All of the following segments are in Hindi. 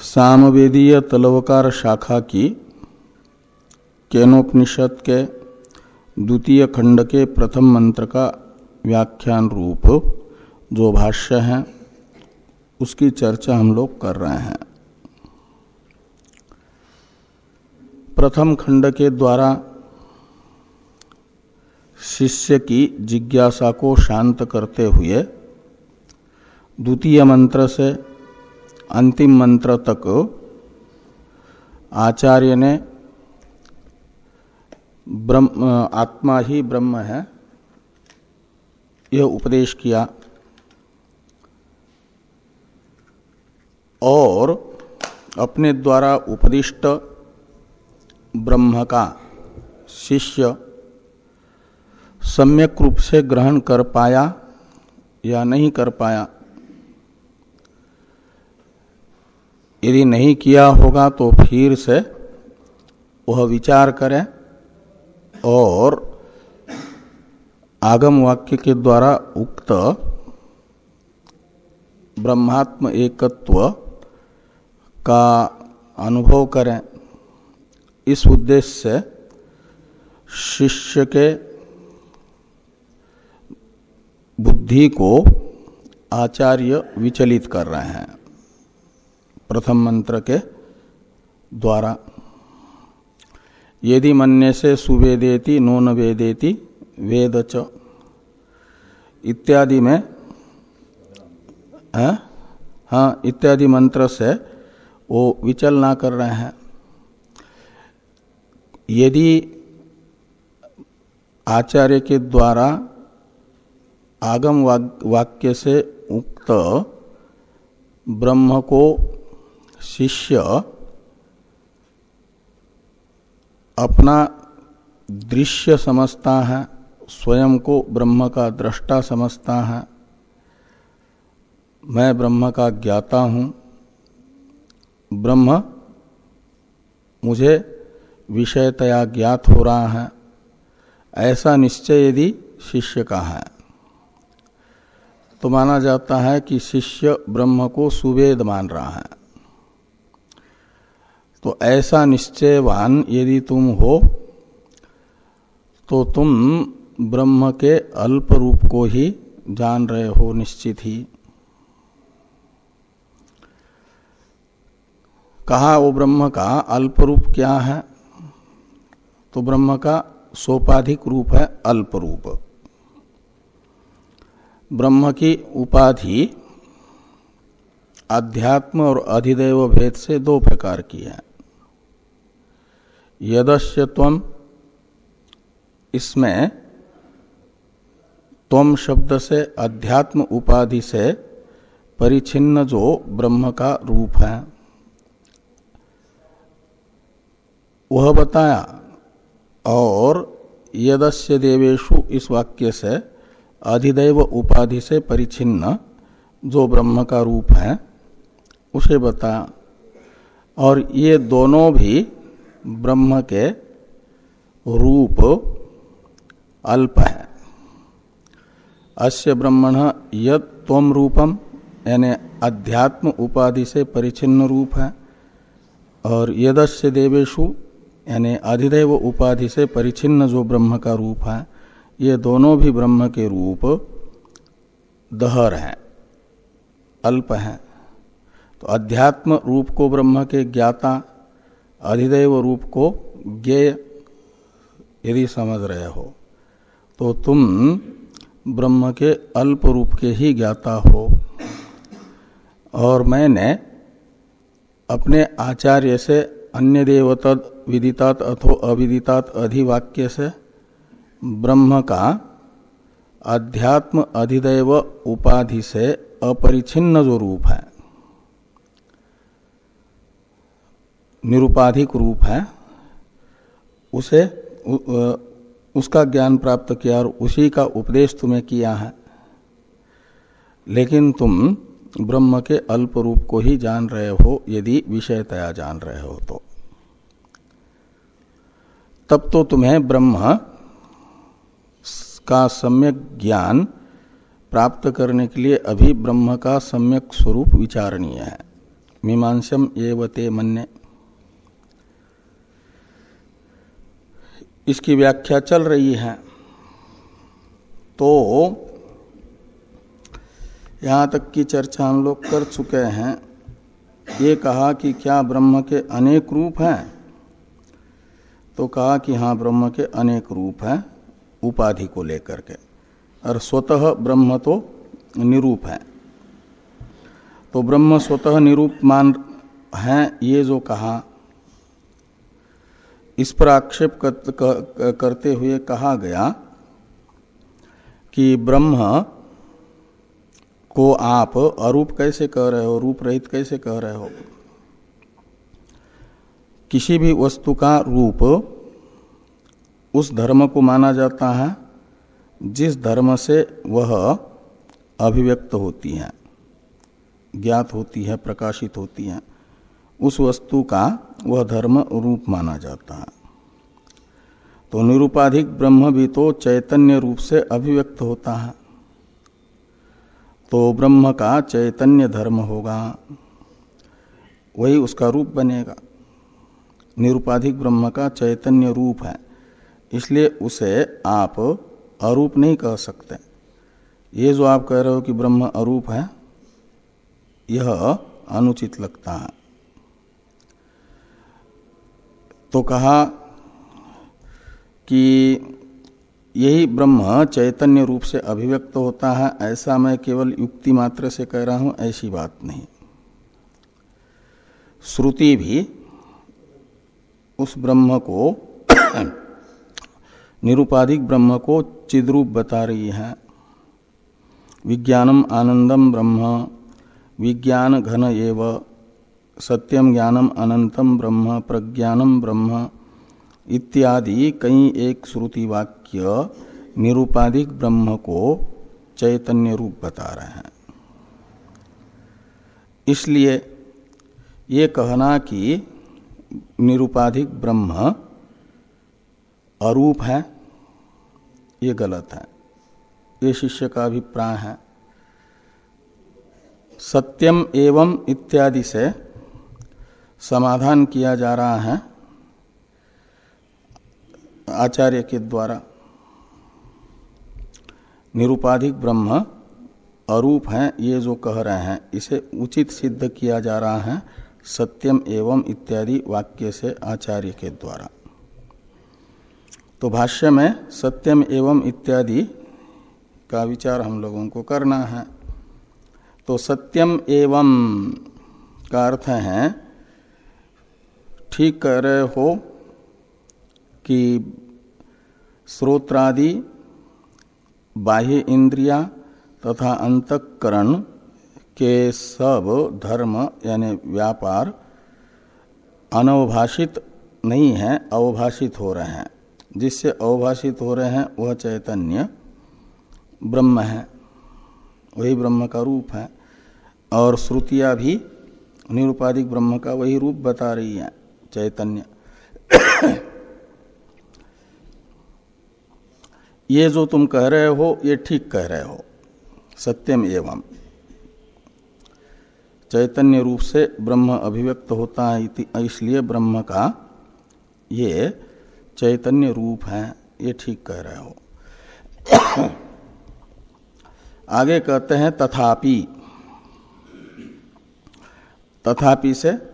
सामवेदीय तलवकार शाखा की केनोपनिषद के द्वितीय खंड के प्रथम मंत्र का व्याख्यान रूप, जो भाष्य है, उसकी चर्चा हम लोग कर रहे हैं। प्रथम खंड के द्वारा शिष्य की जिज्ञासा को शांत करते हुए द्वितीय मंत्र से अंतिम मंत्र तक आचार्य ने ब्रह्म, आत्मा ही ब्रह्म है, यह उपदेश किया। और अपने द्वारा उपदिष्ट ब्रह्म का शिष्य सम्यक रूप से ग्रहण कर पाया या नहीं कर पाया यदि नहीं किया होगा तो फिर से वह विचार करें और आगम वाक्य के द्वारा उक्त ब्रह्मात्म एकत्व का अनुभव करें। इस उद्देश्य से शिष्य के बुद्धि को आचार्य विचलित कर रहे हैं। प्रथम मंत्र के द्वारा। यदि मन्य से सुवेदेति नो न वेदेति वेद च। इत्यादि में हाँ, हाँ इत्यादि मंत्र से वो विचल ना कर रहे हैं। यदि आचार्य के द्वारा आगम वाक्य से उक्त ब्रह्म को शिष्य अपना दृश्य समझता है, स्वयं को ब्रह्म का दृष्टा समझता है। मैं ब्रह्म का ज्ञाता हूँ। ब्रह्म मुझे विषयतया ज्ञात हो रहा है। ऐसा निश्चय यदि शिष्य का है तो माना जाता है कि शिष्य ब्रह्म को सुवेद मान रहा है। तो ऐसा निश्चयवान यदि तुम हो तो तुम ब्रह्म के अल्प रूप को ही जान रहे हो निश्चित ही। कहा वो ब्रह्म का अल्प रूप क्या है? तो ब्रह्म का सोपाधिक रूप है अल्प रूप ब्रह्म की उपाधि अध्यात्म और अधिदेव भेद से दो प्रकार की है। यदस्य तम इसमें तम शब्द से, अध्यात्म उपाधि से परिचिन्न जो ब्रह्म का रूप है। वह बताया, और यदस्य देवेशु इस वाक्य से, अधिदैव उपाधि से परिचिन्न जो ब्रह्म का रूप है, उसे बताया। और ये दोनों भी ब्रह्म के रूप अल्प है। अस्य ब्रह्मण यद तम रूपम यानी अध्यात्म उपाधि से परिचिन्न रूप है, और यदस्य देवेशु यानी अधिदेव उपाधि से परिचिन्न जो ब्रह्म का रूप है, ये दोनों भी ब्रह्म के रूप दहर हैं, अल्प हैं। तो अध्यात्म रूप को ब्रह्म के ज्ञाता अधिदेव रूप को ज्ञेय यदि समझ रहे हो तो तुम ब्रह्म के अल्प रूप के ही ज्ञाता हो। और मैंने अपने आचार्य से अन्य देवतद विदितात अथो अविदितात अधिवाक्य से ब्रह्म का अध्यात्म अधिदेव उपाधि से अपरिछिन्न जो रूप है निरुपाधिक रूप है उसे उ, उसका ज्ञान प्राप्त किया और उसी का उपदेश तुम्हें किया है। लेकिन तुम ब्रह्म के अल्प रूप को ही जान रहे हो यदि विषयतया जान रहे हो तो। तब तो तुम्हें ब्रह्म का सम्यक ज्ञान प्राप्त करने के लिए अभी ब्रह्म का सम्यक स्वरूप विचारणीय है। मीमांसम एव ते मन्य। इसकी व्याख्या चल रही है। तो यहाँ तक की चर्चा हम लोग कर चुके हैं। ये कहा कि क्या ब्रह्म के अनेक रूप हैं? तो कहा कि हाँ ब्रह्म के अनेक रूप हैं उपाधि को लेकर के। और स्वतः ब्रह्म तो निरूप है। तो ब्रह्म स्वतः निरूप मान है, ये जो कहा इस पर आक्षेप करते हुए कहा गया कि ब्रह्म को आप अरूप कैसे कह रहे हो, रूप रहित कैसे कह रहे हो? किसी भी वस्तु का रूप उस धर्म को माना जाता है, जिस धर्म से वह अभिव्यक्त होती है, ज्ञात होती है, प्रकाशित होती है। उस वस्तु का वह धर्म रूप माना जाता है। तो निरूपाधिक ब्रह्म भी तो चैतन्य रूप से अभिव्यक्त होता है। तो ब्रह्म का चैतन्य धर्म होगा, वही उसका रूप बनेगा। निरूपाधिक ब्रह्म का चैतन्य रूप है, इसलिए उसे आप अरूप नहीं कह सकते। ये जो आप कह रहे हो कि ब्रह्म अरूप है, यह अनुचित लगता है। तो कहा कि यही ब्रह्म चैतन्य रूप से अभिव्यक्त होता है, ऐसा मैं केवल युक्ति मात्र से कह रहा हूँ, ऐसी बात नहीं। श्रुति भी उस ब्रह्म को निरुपाधिक ब्रह्म को चिद्रूप बता रही है। विज्ञानम आनंदम ब्रह्म, विज्ञान घन एव सत्यम ज्ञानम अनंतम ब्रह्म प्रज्ञानम ब्रह्म इत्यादि कई एक श्रुति वाक्य निरूपाधिक ब्रह्म को चैतन्य रूप बता रहे हैं। इसलिए ये कहना कि निरूपाधिक ब्रह्म अरूप है, ये गलत है। ये शिष्य का अभिप्राय है। सत्यम एवं इत्यादि से समाधान किया जा रहा है आचार्य के द्वारा। निरुपाधिक ब्रह्म अरूप है, ये जो कह रहे हैं, इसे उचित सिद्ध किया जा रहा है सत्यम एवं इत्यादि वाक्य से आचार्य के द्वारा। तो भाष्य में सत्यम एवं इत्यादि का विचार हम लोगों को करना है। तो सत्यम एवं का अर्थ है ठीक कह रहे हो कि श्रोत्रादि बाह्य इंद्रिया तथा अंतकरण के सब धर्म यानी व्यापार अनवभाषित नहीं है, अवभाषित हो रहे हैं। जिससे अवभाषित हो रहे हैं, वह चैतन्य ब्रह्म है। वही ब्रह्म का रूप है। और श्रुतियाँ भी निरुपाधिक ब्रह्म का वही रूप बता रही है। चैतन्य। ये जो तुम कह रहे हो, ये ठीक कह रहे हो। सत्यम एवं। चैतन्य रूप से ब्रह्म अभिव्यक्त होता है इसलिए ब्रह्म का ये चैतन्य रूप है, ये ठीक कह रहे हो। आगे कहते हैं, तथापि। तथापि से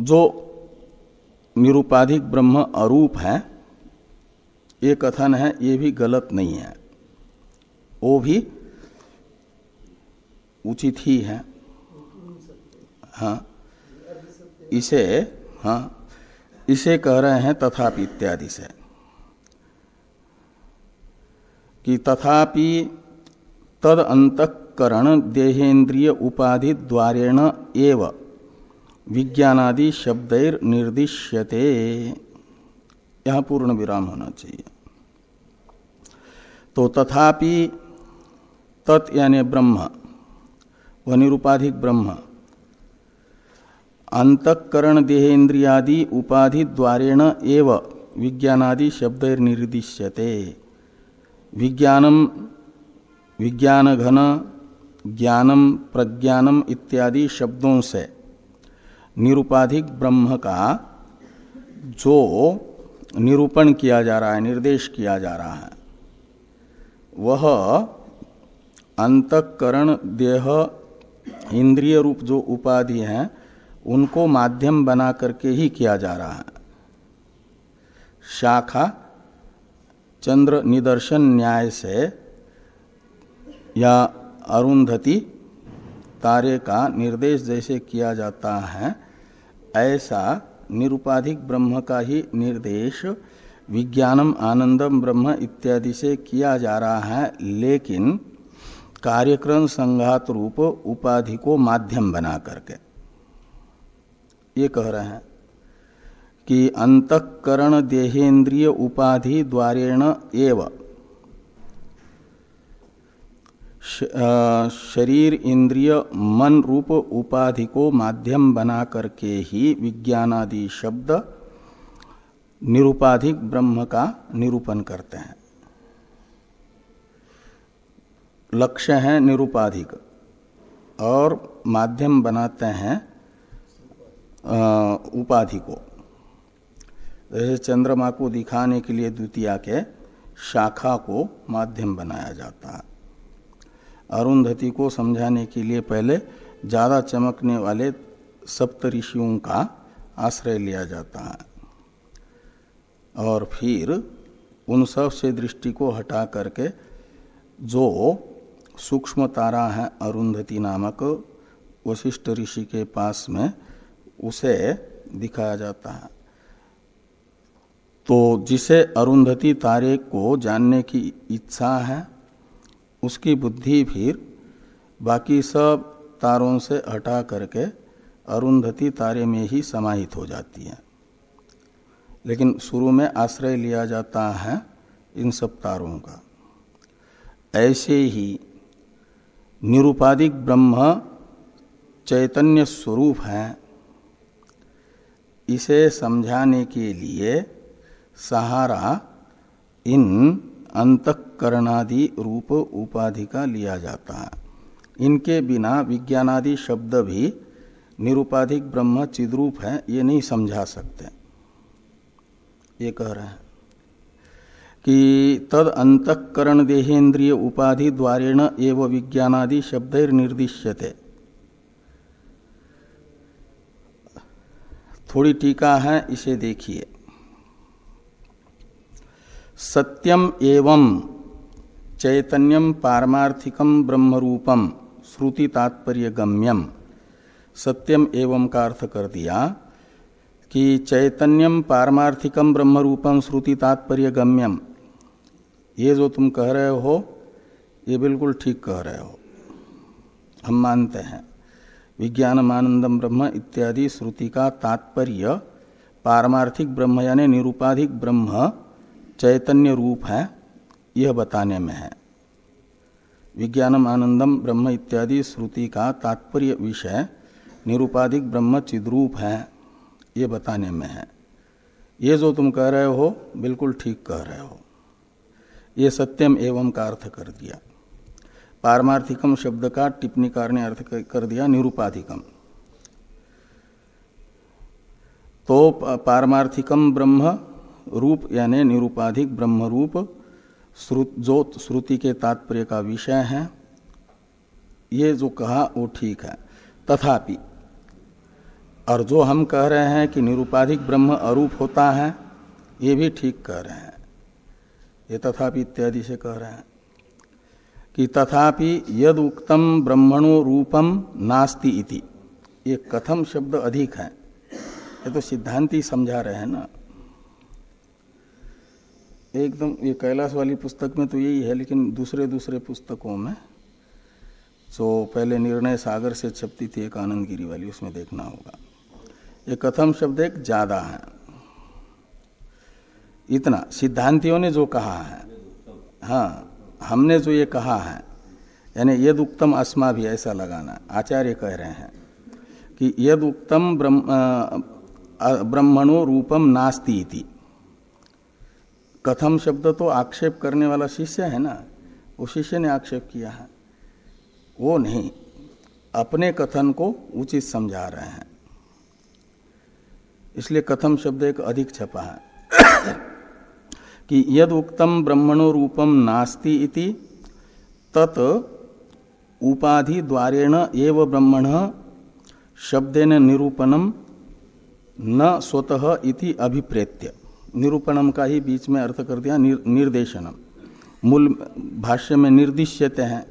जो निरुपाधिक ब्रह्म अरूप है, ये कथन है, ये भी गलत नहीं है। वो भी उचित ही है। हाँ इसे हाँ इसे कह रहे हैं तथापि इत्यादि से। कि तथापि तद अंतकरण देहेन्द्रिय उपाधि द्वारेण एव विज्ञानादि शब्दैर निर्दिश्यते यहाँ पूर्ण विराम होना चाहिए। तो तथापि तत् यानी ब्रह्म व निरुपाधिक ब्रह्म, अंतकरण देह इंद्रियादि उपाधि द्वारेण एव विज्ञानादि शब्द निर्दिश्यते विज्ञानम विज्ञान घन ज्ञानम, प्रज्ञानम इत्यादि शब्दों से निरुपाधिक ब्रह्म का जो निरूपण किया जा रहा है, निर्देश किया जा रहा है, वह अंतकरण देह इंद्रिय रूप जो उपाधि है, उनको माध्यम बना करके ही किया जा रहा है। शाखा, चंद्र निदर्शन न्याय से, या अरुंधति तारे का निर्देश जैसे किया जाता है, ऐसा निरुपाधिक ब्रह्म का ही निर्देश विज्ञानम आनंदम ब्रह्म इत्यादि से किया जा रहा है, लेकिन कार्यक्रम संघात रूप उपाधि को माध्यम बना करके। ये कह रहे हैं कि अंतकरण देहेन्द्रिय उपाधि द्वारेण एव शरीर, इंद्रिय, मन, रूप, उपाधि को माध्यम बना करके ही विज्ञानादि शब्द निरुपाधिक ब्रह्म का निरूपण करते हैं। लक्ष्य है निरुपाधिक और माध्यम बनाते हैं उपाधि को। जैसे चंद्रमा को दिखाने के लिए द्वितीया के शाखा को माध्यम बनाया जाता है। अरुंधति को समझाने के लिए पहले ज़्यादा चमकने वाले सप्त ऋषियों का आश्रय लिया जाता है। और फिर उन सबसे दृष्टि को हटा करके जो सूक्ष्म तारा है अरुंधति नामक वशिष्ठ ऋषि के पास में उसे दिखाया जाता है। तो जिसे अरुंधति तारे को जानने की इच्छा है उसकी बुद्धि फिर बाकी सब तारों से हटा करके अरुंधति तारे में ही समाहित हो जाती है। लेकिन शुरू में आश्रय लिया जाता है इन सब तारों का। ऐसे ही निरुपाधिक ब्रह्म चैतन्य स्वरूप है। इसे समझाने के लिए सहारा इन अंतकरणादि रूप उपाधि का लिया जाता है। इनके बिना विज्ञानादि शब्द भी निरुपाधिक ब्रह्म चिद्रूप है, ये नहीं समझा सकते। ये कह रहे हैं कि तद अंतकरण देहेन्द्रिय उपाधि द्वारेण एवं विज्ञानादि शब्द निर्दिश्यते थोड़ी टीका है, इसे देखिए। सत्यम एवं चैतन्यम पारमार्थिकम ब्रह्मरूपम श्रुति तात्पर्य गम्यम सत्यम एवं का अर्थ कर दिया कि चैतन्यम पारमार्थिकम ब्रह्मरूपम श्रुति तात्पर्य गम्यम ये जो तुम कह रहे हो, ये बिल्कुल ठीक कह रहे हो। हम मानते हैं विज्ञानमानंदम ब्रह्म इत्यादि श्रुति का तात्पर्य पारमार्थिक ब्रह्म यानी निरूपाधिक ब्रह्म चैतन्य रूप है, यह बताने में है। विज्ञानम आनंदम ब्रह्म इत्यादि श्रुति का तात्पर्य विषय निरूपाधिक ब्रह्म चिद्रूप है ये बताने में है। ये जो तुम कह रहे हो, बिल्कुल ठीक कह रहे हो। ये सत्यम एवं का अर्थ कर दिया। पारमार्थिकम शब्द का टिप्पणीकार ने अर्थ कर दिया निरूपाधिकम। तो पारमार्थिकम ब्रह्म रूप यानी निरूपाधिक ब्रह्म रूप जो श्रुति के तात्पर्य का विषय है। ये जो कहा, वो ठीक है। तथापि, और जो हम कह रहे हैं कि निरूपाधिक ब्रह्म अरूप होता है, ये भी ठीक कह रहे हैं। ये तथापि इत्यादि से कह रहे हैं कि तथापि यद उक्तम ब्रह्मणो रूपम नास्ति इति। ये कथम शब्द अधिक है। ये तो सिद्धांति समझा रहे हैं ना। एकदम, ये कैलाश वाली पुस्तक में तो यही है, लेकिन दूसरे दूसरे पुस्तकों में जो पहले निर्णय सागर से छपती थी एक आनंद गिरी वाली, उसमें देखना होगा। ये कथम शब्द एक ज़्यादा है। इतना, सिद्धांतियों ने जो कहा है हाँ हमने जो ये कहा है, यानी यद उत्तम अस्मा भी ऐसा लगाना, आचार्य कह रहे हैं, कि यद उत्तम ब्रह्मणो रूपम नास्ती इति। कथम शब्द तो आक्षेप करने वाला शिष्य है ना? वो शिष्य ने आक्षेप किया है। वो नहीं, अपने कथन को उचित समझा रहे हैं। इसलिए कथम शब्द एक अधिक छपा है। कि यद उक्तम ब्रह्मणो रूपम नास्ति इति, तत् उपाधि द्वारेण एव ब्रह्मण शब्देन निरूपणम न स्वतः इति अभिप्रेत्य। निरूपणम का ही बीच में अर्थ कर दिया निर, निर्देशनम। मूल भाष्य में निर्दिश्यते हैं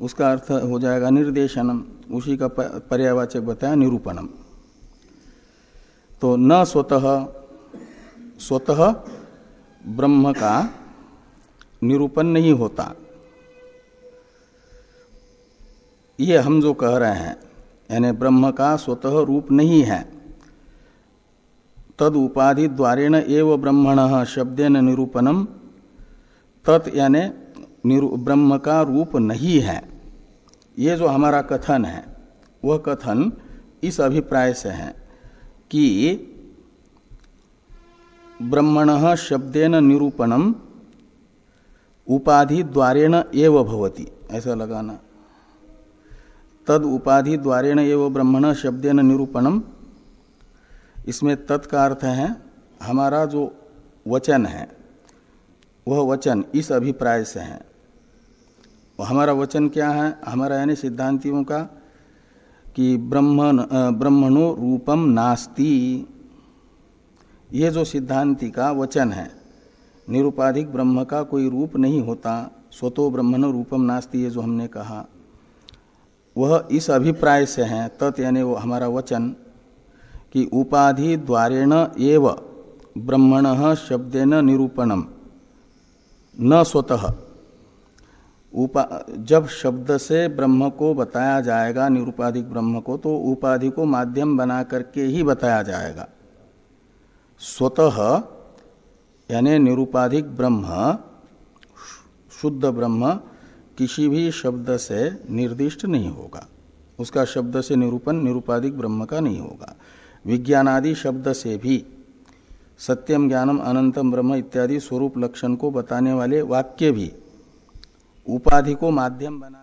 उसका अर्थ हो जाएगा निर्देशनम उसी का पर्यावाचक बताया निरूपणम। तो न स्वतः स्वतः ब्रह्म का निरूपण नहीं होता। ये हम जो कह रहे हैं यानी ब्रह्म का स्वतः रूप नहीं है। तद उपाधि द्वारेण एव ब्रह्मण शब्देन निरूपणम। तत् यानी ब्रह्म का रूप नहीं है। ये जो हमारा कथन है, वह कथन इस अभिप्राय से है कि ब्रह्मण शब्देन निरूपणम उपाधि द्वारेण एव भवति। ऐसा लगाना। तद उपाधि द्वारेण एव ब्रह्मण शब्देन निरूपणम इसमें तत्का अर्थ है, हमारा जो वचन है, वह वचन इस अभिप्राय से है। हमारा वचन क्या है? हमारा यानी सिद्धांतियों का कि ब्रह्मण ब्रह्मणो रूपम नास्ति। ये जो सिद्धांति का वचन है, निरुपाधिक ब्रह्म का कोई रूप नहीं होता, स्वतो ब्रह्मण रूपम नास्ति ये जो हमने कहा। वह इस अभिप्राय से है, तत् यानी वो हमारा वचन। कि उपाधि द्वारेण एव ब्रह्मण शब्देन निरूपणम। न स्वतः। उपा, जब शब्द से ब्रह्म को बताया जाएगा, निरूपाधिक ब्रह्म को तो उपाधि को माध्यम बना करके ही बताया जाएगा। स्वतः, यानी निरूपाधिक ब्रह्म, शुद्ध ब्रह्म, किसी भी शब्द से निर्दिष्ट नहीं होगा। उसका शब्द से निरूपण निरूपाधिक ब्रह्म का नहीं होगा। विज्ञानादि शब्द से भी। सत्यम ज्ञानम अनंतम ब्रह्म इत्यादि स्वरूप लक्षण को बताने वाले वाक्य भी। उपाधि को माध्यम बना